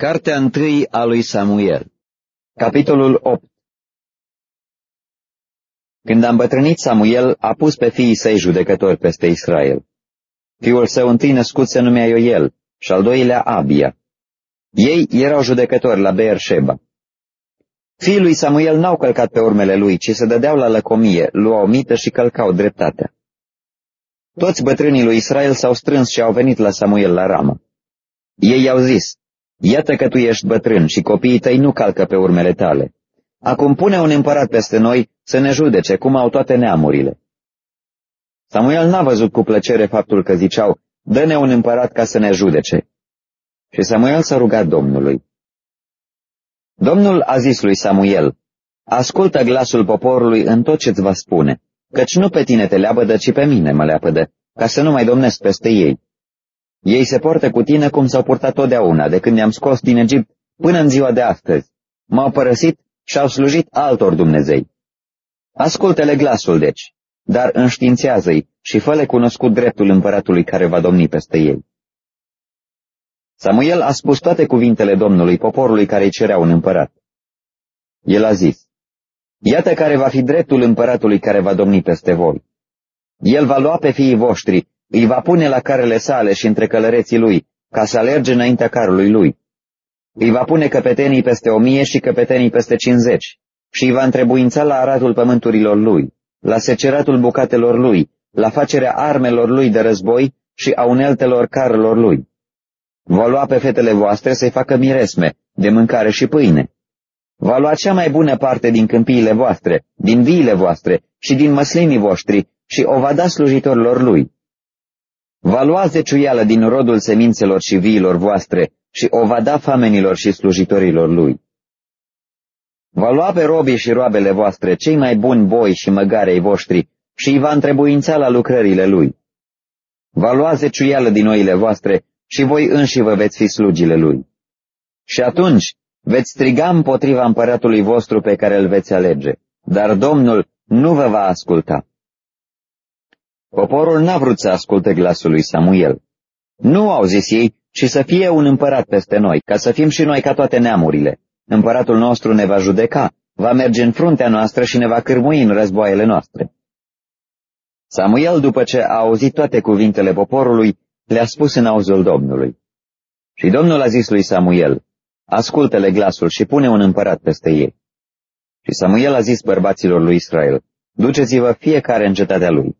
Cartea întâi a lui Samuel Capitolul 8 Când a îmbătrânit Samuel, a pus pe fiii săi judecători peste Israel. Fiul său întâi născut se numea Ioel și al doilea Abia. Ei erau judecători la Beersheba. Fiii lui Samuel n-au călcat pe urmele lui, ci se dădeau la lăcomie, luau mită și călcau dreptatea. Toți bătrânii lui Israel s-au strâns și au venit la Samuel la ramă. Ei i-au zis, Iată că tu ești bătrân și copiii tăi nu calcă pe urmele tale. Acum pune un împărat peste noi să ne judece, cum au toate neamurile. Samuel n-a văzut cu plăcere faptul că ziceau, dă-ne un împărat ca să ne judece. Și Samuel s-a rugat Domnului. Domnul a zis lui Samuel, ascultă glasul poporului în tot ce-ți va spune, căci nu pe tine te leapădă, ci pe mine mă leapădă, ca să nu mai domnesc peste ei. Ei se poartă cu tine cum s-au purtat totdeauna, de când ne-am scos din Egipt până în ziua de astăzi. M-au părăsit și au slujit altor Dumnezei. Ascultă-le glasul, deci, dar înștiințează-i și fă-le cunoscut dreptul împăratului care va domni peste ei. Samuel a spus toate cuvintele Domnului poporului care îi cerea un împărat. El a zis, Iată care va fi dreptul împăratului care va domni peste voi. El va lua pe fiii voștri îi va pune la carele sale și între călăreții lui, ca să alerge înaintea carului lui. Îi va pune căpetenii peste o mie și căpetenii peste cincizeci și îi va întrebuința la aratul pământurilor lui, la seceratul bucatelor lui, la facerea armelor lui de război și a uneltelor carelor lui. Va lua pe fetele voastre să-i facă miresme, de mâncare și pâine. Va lua cea mai bună parte din câmpiile voastre, din viile voastre și din măslinii voștri și o va da slujitorilor lui Va lua zeciuială din rodul semințelor și viilor voastre și o va da famenilor și slujitorilor lui. Va lua pe robii și roabele voastre cei mai buni boi și măgarei voștri și îi va întrebuința la lucrările lui. Va lua zeciuială din oile voastre și voi înși vă veți fi slugile lui. Și atunci veți striga împotriva împăratului vostru pe care îl veți alege, dar Domnul nu vă va asculta. Poporul n-a vrut să asculte glasul lui Samuel. Nu au zis ei, ci să fie un împărat peste noi, ca să fim și noi ca toate neamurile. Împăratul nostru ne va judeca, va merge în fruntea noastră și ne va cârmui în războaiele noastre. Samuel, după ce a auzit toate cuvintele poporului, le-a spus în auzul Domnului. Și Domnul a zis lui Samuel, ascultă-le glasul și pune un împărat peste ei. Și Samuel a zis bărbaților lui Israel, duceți-vă fiecare în cetatea lui.